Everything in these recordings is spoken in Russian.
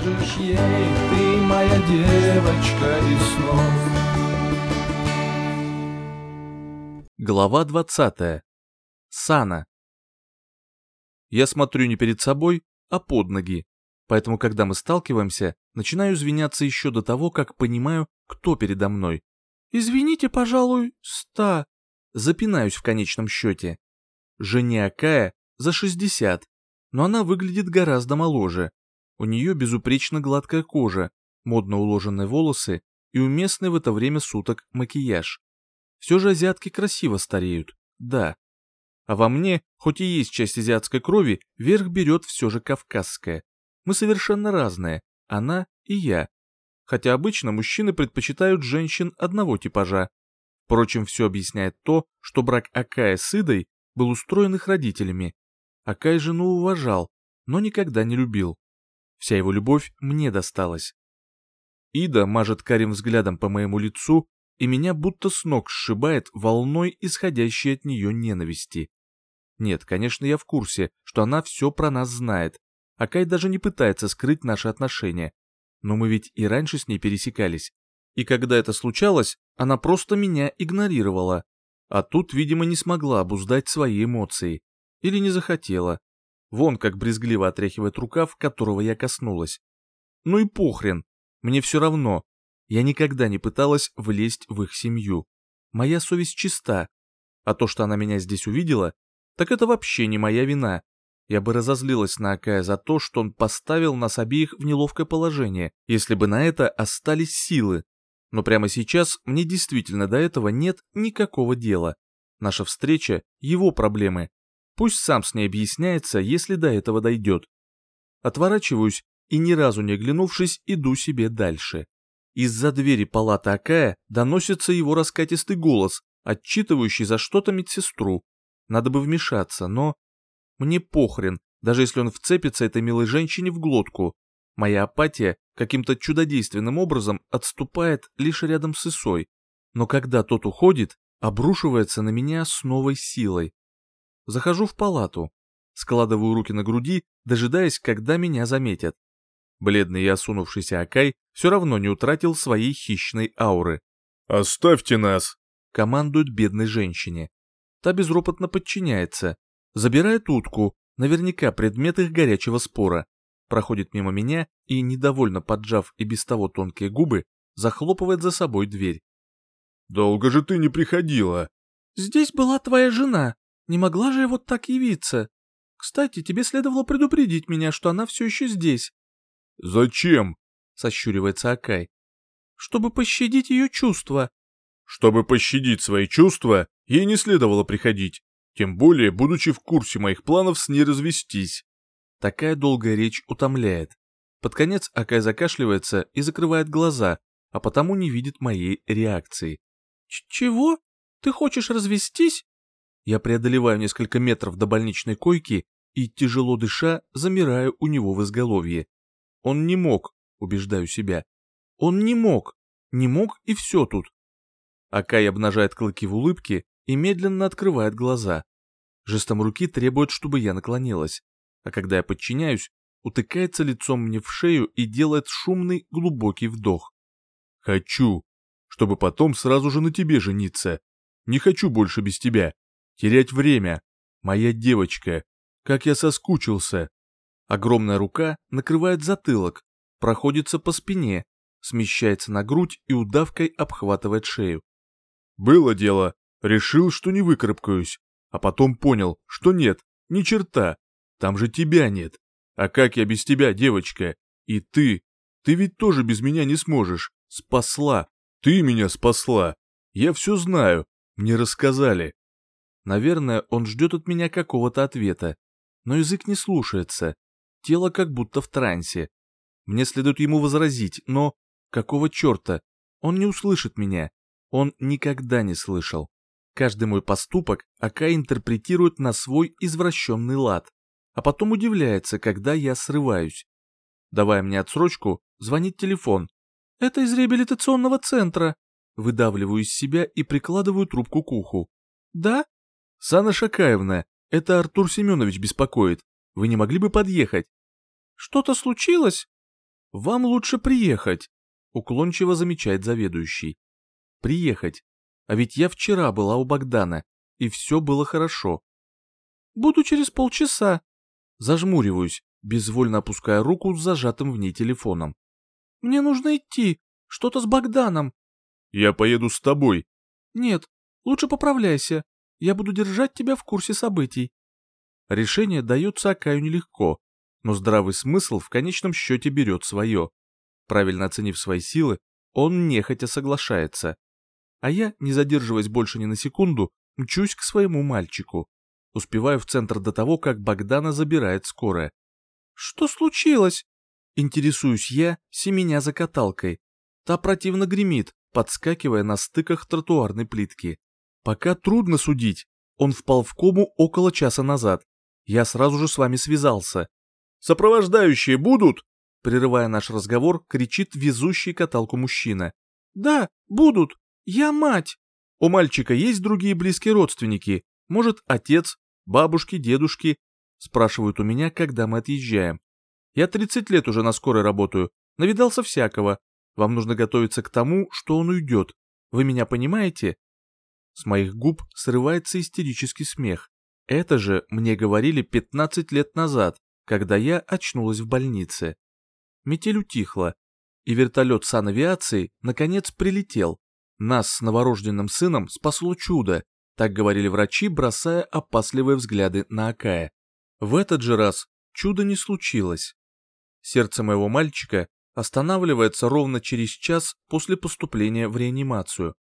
скажешь ей, ты моя девочка из снов. Глава 20. Сана. Я смотрю не перед собой, а под ноги. Поэтому, когда мы сталкиваемся, начинаю извиняться еще до того, как понимаю, кто передо мной. «Извините, пожалуй, ста». Запинаюсь в конечном счете. Жене Акая за 60, но она выглядит гораздо моложе. У нее безупречно гладкая кожа, модно уложенные волосы и уместный в это время суток макияж. Все же азиатки красиво стареют, да. А во мне, хоть и есть часть азиатской крови, верх берет все же кавказская. Мы совершенно разные, она и я. Хотя обычно мужчины предпочитают женщин одного типажа. Впрочем, все объясняет то, что брак Акая с Идой был устроен их родителями. Акай жену уважал, но никогда не любил. Вся его любовь мне досталась. Ида мажет карим взглядом по моему лицу, и меня будто с ног сшибает волной, исходящей от нее ненависти. Нет, конечно, я в курсе, что она все про нас знает, а Кай даже не пытается скрыть наши отношения. Но мы ведь и раньше с ней пересекались. И когда это случалось, она просто меня игнорировала. А тут, видимо, не смогла обуздать свои эмоции. Или не захотела. Вон как брезгливо отряхивает рукав, которого я коснулась. Ну и похрен. Мне все равно. Я никогда не пыталась влезть в их семью. Моя совесть чиста. А то, что она меня здесь увидела, так это вообще не моя вина. Я бы разозлилась на Акая за то, что он поставил нас обеих в неловкое положение, если бы на это остались силы. Но прямо сейчас мне действительно до этого нет никакого дела. Наша встреча — его проблемы. Пусть сам с ней объясняется, если до этого дойдет. Отворачиваюсь и, ни разу не оглянувшись, иду себе дальше. Из-за двери палаты Акая доносится его раскатистый голос, отчитывающий за что-то медсестру. Надо бы вмешаться, но мне похрен, даже если он вцепится этой милой женщине в глотку. Моя апатия каким-то чудодейственным образом отступает лишь рядом с Исой. Но когда тот уходит, обрушивается на меня с новой силой. Захожу в палату, складываю руки на груди, дожидаясь, когда меня заметят. Бледный и осунувшийся Акай все равно не утратил своей хищной ауры. «Оставьте нас!» — командует бедной женщине. Та безропотно подчиняется, Забирает утку, наверняка предмет их горячего спора. Проходит мимо меня и, недовольно поджав и без того тонкие губы, захлопывает за собой дверь. «Долго же ты не приходила?» «Здесь была твоя жена. Не могла же я вот так явиться. Кстати, тебе следовало предупредить меня, что она все еще здесь». «Зачем?» — сощуривается Акай. «Чтобы пощадить ее чувства». «Чтобы пощадить свои чувства, ей не следовало приходить тем более будучи в курсе моих планов с ней развестись. Такая долгая речь утомляет. Под конец Акай закашливается и закрывает глаза, а потому не видит моей реакции. «Чего? Ты хочешь развестись?» Я преодолеваю несколько метров до больничной койки и, тяжело дыша, замираю у него в изголовье. Он не мог, убеждаю себя. Он не мог. Не мог и все тут. Акай обнажает клыки в улыбке и медленно открывает глаза. Жестом руки требует, чтобы я наклонилась, а когда я подчиняюсь, утыкается лицом мне в шею и делает шумный глубокий вдох. «Хочу, чтобы потом сразу же на тебе жениться. Не хочу больше без тебя. Терять время. Моя девочка. Как я соскучился». Огромная рука накрывает затылок, проходится по спине, смещается на грудь и удавкой обхватывает шею. «Было дело. Решил, что не выкарабкаюсь, а потом понял, что нет, ни черта, там же тебя нет. А как я без тебя, девочка? И ты, ты ведь тоже без меня не сможешь. Спасла, ты меня спасла. Я все знаю, мне рассказали. Наверное, он ждет от меня какого-то ответа, но язык не слушается, тело как будто в трансе. Мне следует ему возразить, но какого черта? Он не услышит меня. Он никогда не слышал. Каждый мой поступок Ака интерпретирует на свой извращенный лад, а потом удивляется, когда я срываюсь. Давая мне отсрочку, звонит телефон. «Это из реабилитационного центра». Выдавливаю из себя и прикладываю трубку к уху. «Да?» «Сана Шакаевна, это Артур Семенович беспокоит. Вы не могли бы подъехать?» «Что-то случилось?» Вам лучше приехать, уклончиво замечает заведующий. Приехать. А ведь я вчера была у Богдана, и все было хорошо. Буду через полчаса. Зажмуриваюсь, безвольно опуская руку с зажатым в ней телефоном. Мне нужно идти, что-то с Богданом. Я поеду с тобой. Нет, лучше поправляйся, я буду держать тебя в курсе событий. Решение дается Акаю нелегко, но здравый смысл в конечном счете берет свое. Правильно оценив свои силы, он нехотя соглашается. А я, не задерживаясь больше ни на секунду, мчусь к своему мальчику. Успеваю в центр до того, как Богдана забирает скорая. «Что случилось?» Интересуюсь я, семеня за каталкой. Та противно гремит, подскакивая на стыках тротуарной плитки. Пока трудно судить. Он впал в кому около часа назад. Я сразу же с вами связался. «Сопровождающие будут?» Прерывая наш разговор, кричит везущий каталку мужчина. «Да, будут. Я мать». «У мальчика есть другие близкие родственники? Может, отец, бабушки, дедушки?» Спрашивают у меня, когда мы отъезжаем. «Я 30 лет уже на скорой работаю, навидался всякого. Вам нужно готовиться к тому, что он уйдет. Вы меня понимаете?» С моих губ срывается истерический смех. Это же мне говорили 15 лет назад, когда я очнулась в больнице. Метель утихла, и вертолет санавиации наконец прилетел. Нас с новорожденным сыном спасло чудо, так говорили врачи, бросая опасливые взгляды на Акая. В этот же раз чудо не случилось. Сердце моего мальчика останавливается ровно через час после поступления в реанимацию.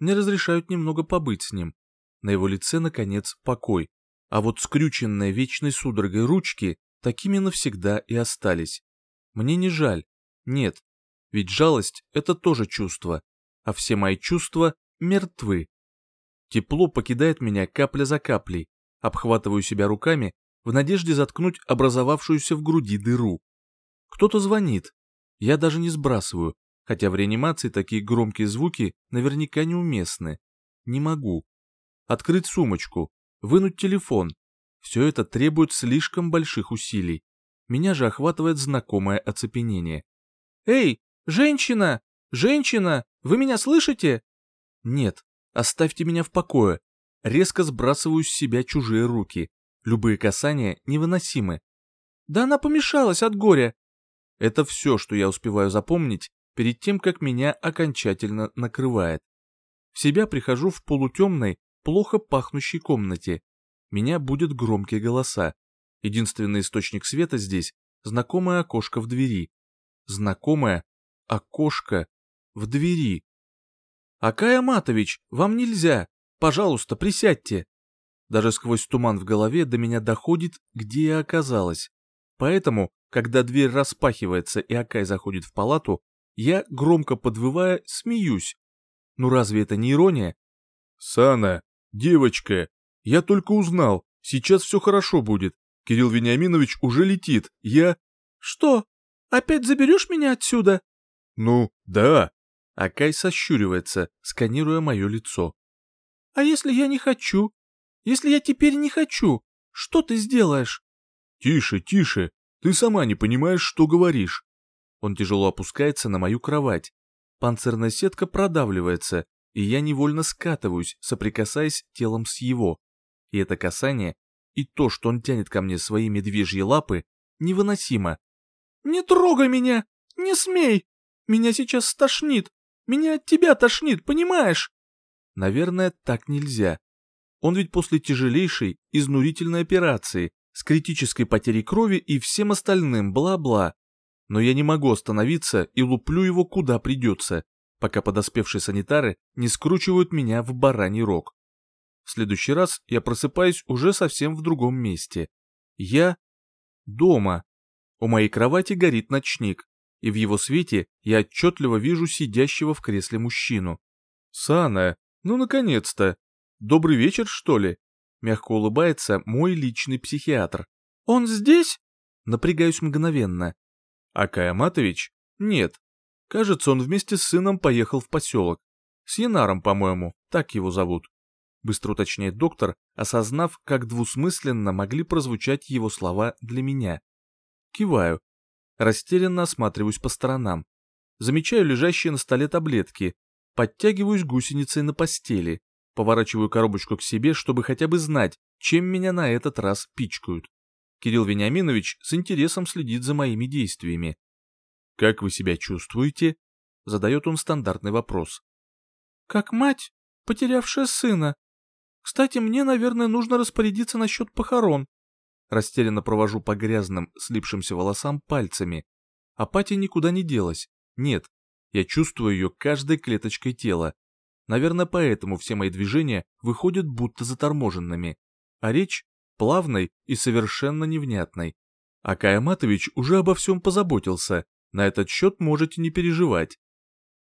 Мне разрешают немного побыть с ним. На его лице, наконец, покой. А вот скрюченные вечной судорогой ручки такими навсегда и остались. Мне не жаль. Нет. Ведь жалость — это тоже чувство. А все мои чувства мертвы. Тепло покидает меня капля за каплей. Обхватываю себя руками в надежде заткнуть образовавшуюся в груди дыру. Кто-то звонит. Я даже не сбрасываю, хотя в реанимации такие громкие звуки наверняка неуместны. Не могу. Открыть сумочку, вынуть телефон. Все это требует слишком больших усилий. Меня же охватывает знакомое оцепенение. «Эй, женщина! Женщина! Вы меня слышите?» «Нет, оставьте меня в покое». Резко сбрасываю с себя чужие руки. Любые касания невыносимы. «Да она помешалась от горя!» Это все, что я успеваю запомнить перед тем, как меня окончательно накрывает. В себя прихожу в полутемной, плохо пахнущей комнате. Меня будет громкие голоса. Единственный источник света здесь — знакомое окошко в двери. Знакомое окошко в двери. «Акай Аматович, вам нельзя! Пожалуйста, присядьте!» Даже сквозь туман в голове до меня доходит, где я оказалась. Поэтому, когда дверь распахивается и Акай заходит в палату, я, громко подвывая, смеюсь. Ну разве это не ирония? «Сана, девочка, я только узнал, сейчас все хорошо будет. Кирилл Вениаминович уже летит, я...» «Что? Опять заберешь меня отсюда?» «Ну, да». Акай сощуривается, сканируя мое лицо. «А если я не хочу? Если я теперь не хочу, что ты сделаешь?» «Тише, тише, ты сама не понимаешь, что говоришь». Он тяжело опускается на мою кровать. Панцирная сетка продавливается, и я невольно скатываюсь, соприкасаясь телом с его. И это касание, и то, что он тянет ко мне свои медвежьи лапы, невыносимо. «Не трогай меня! Не смей! Меня сейчас стошнит! Меня от тебя тошнит, понимаешь?» Наверное, так нельзя. Он ведь после тяжелейшей, изнурительной операции, с критической потерей крови и всем остальным бла-бла, но я не могу остановиться и луплю его куда придется, пока подоспевшие санитары не скручивают меня в бараний рог. В следующий раз я просыпаюсь уже совсем в другом месте. Я дома. У моей кровати горит ночник, и в его свете я отчетливо вижу сидящего в кресле мужчину. «Сана, ну наконец-то! Добрый вечер, что ли?» Мягко улыбается мой личный психиатр. «Он здесь?» Напрягаюсь мгновенно. А Каяматович? Нет. Кажется, он вместе с сыном поехал в поселок. С Янаром, по-моему, так его зовут. Быстро уточняет доктор, осознав, как двусмысленно могли прозвучать его слова для меня. Киваю. Растерянно осматриваюсь по сторонам. Замечаю лежащие на столе таблетки, подтягиваюсь гусеницей на постели, поворачиваю коробочку к себе, чтобы хотя бы знать, чем меня на этот раз пичкают. Кирилл Вениаминович с интересом следит за моими действиями. «Как вы себя чувствуете?» — задает он стандартный вопрос. «Как мать, потерявшая сына. Кстати, мне, наверное, нужно распорядиться насчет похорон». Растерянно провожу по грязным, слипшимся волосам пальцами. Апатия никуда не делась. Нет, я чувствую ее каждой клеточкой тела. Наверное, поэтому все мои движения выходят будто заторможенными, а речь плавной и совершенно невнятной. Акай Аматович уже обо всем позаботился, на этот счет можете не переживать.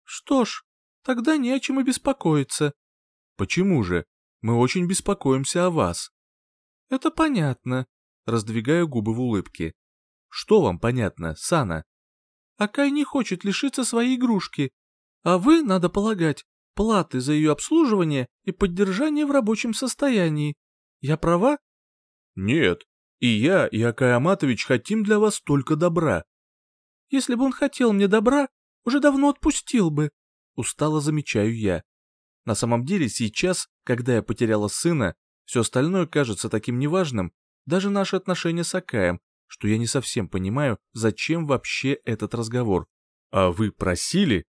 Что ж, тогда не о чем и беспокоиться. Почему же? Мы очень беспокоимся о вас. Это понятно. Раздвигаю губы в улыбке. Что вам понятно, Сана? Акай не хочет лишиться своей игрушки, а вы, надо полагать, платы за ее обслуживание и поддержание в рабочем состоянии. Я права? Нет, и я, и Акай Аматович хотим для вас только добра. Если бы он хотел мне добра, уже давно отпустил бы. Устало замечаю я. На самом деле сейчас, когда я потеряла сына, все остальное кажется таким неважным, даже наши отношения с Акаем, что я не совсем понимаю, зачем вообще этот разговор. А вы просили?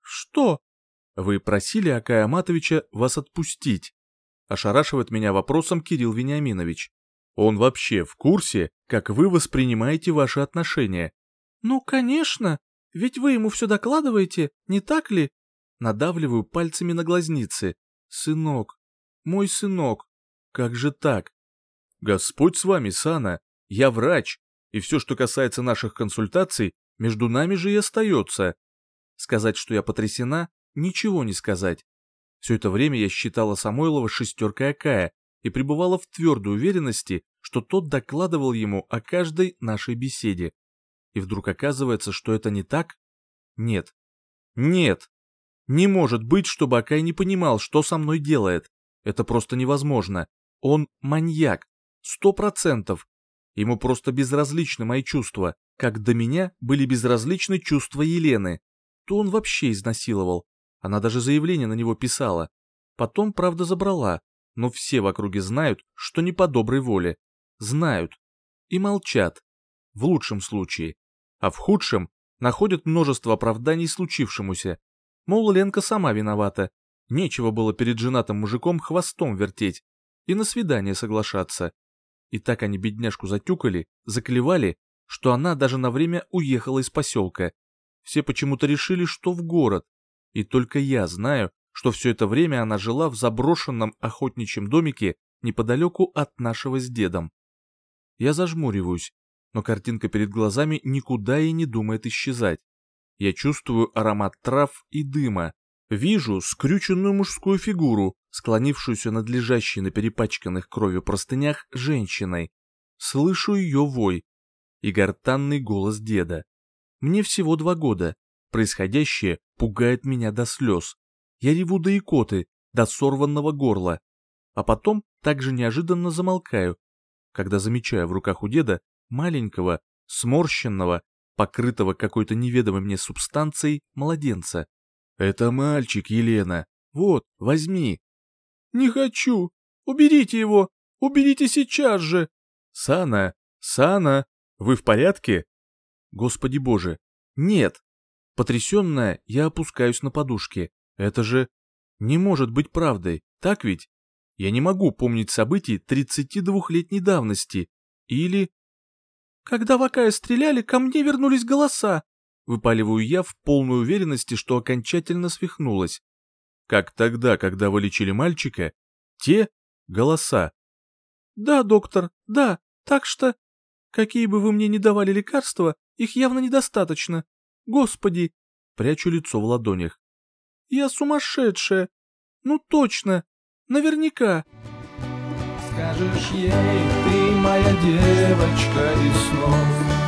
Что? Вы просили Акая Аматовича вас отпустить. Ошарашивает меня вопросом Кирилл Вениаминович. Он вообще в курсе, как вы воспринимаете ваши отношения? «Ну, конечно, ведь вы ему все докладываете, не так ли?» Надавливаю пальцами на глазницы. «Сынок, мой сынок, как же так?» «Господь с вами, Сана, я врач, и все, что касается наших консультаций, между нами же и остается. Сказать, что я потрясена, ничего не сказать. Все это время я считала Самойлова шестеркой Акая и пребывала в твердой уверенности, что тот докладывал ему о каждой нашей беседе и вдруг оказывается, что это не так? Нет. Нет. Не может быть, чтобы Акай не понимал, что со мной делает. Это просто невозможно. Он маньяк. Сто процентов. Ему просто безразличны мои чувства, как до меня были безразличны чувства Елены. То он вообще изнасиловал. Она даже заявление на него писала. Потом, правда, забрала. Но все в округе знают, что не по доброй воле. Знают. И молчат. В лучшем случае а в худшем находят множество оправданий случившемуся. Мол, Ленка сама виновата, нечего было перед женатым мужиком хвостом вертеть и на свидание соглашаться. И так они бедняжку затюкали, заклевали, что она даже на время уехала из поселка. Все почему-то решили, что в город. И только я знаю, что все это время она жила в заброшенном охотничьем домике неподалеку от нашего с дедом. Я зажмуриваюсь, но картинка перед глазами никуда и не думает исчезать. Я чувствую аромат трав и дыма, вижу скрюченную мужскую фигуру, склонившуюся над лежащей на перепачканных кровью простынях женщиной. Слышу ее вой и гортанный голос деда. Мне всего два года. Происходящее пугает меня до слез. Я реву до икоты, до сорванного горла. А потом также неожиданно замолкаю, когда замечаю в руках у деда маленького, сморщенного, покрытого какой-то неведомой мне субстанцией младенца. «Это мальчик, Елена. Вот, возьми». «Не хочу. Уберите его. Уберите сейчас же». «Сана, Сана, вы в порядке?» «Господи боже, нет». Потрясенная, я опускаюсь на подушке. Это же не может быть правдой, так ведь? Я не могу помнить событий 32-летней давности. Или когда в Акая стреляли, ко мне вернулись голоса. Выпаливаю я в полной уверенности, что окончательно свихнулась. Как тогда, когда вы лечили мальчика? Те голоса. Да, доктор, да, так что... Какие бы вы мне ни давали лекарства, их явно недостаточно. Господи! Прячу лицо в ладонях. Я сумасшедшая. Ну точно. Наверняка. Скажешь ей, ты моя девочка из снов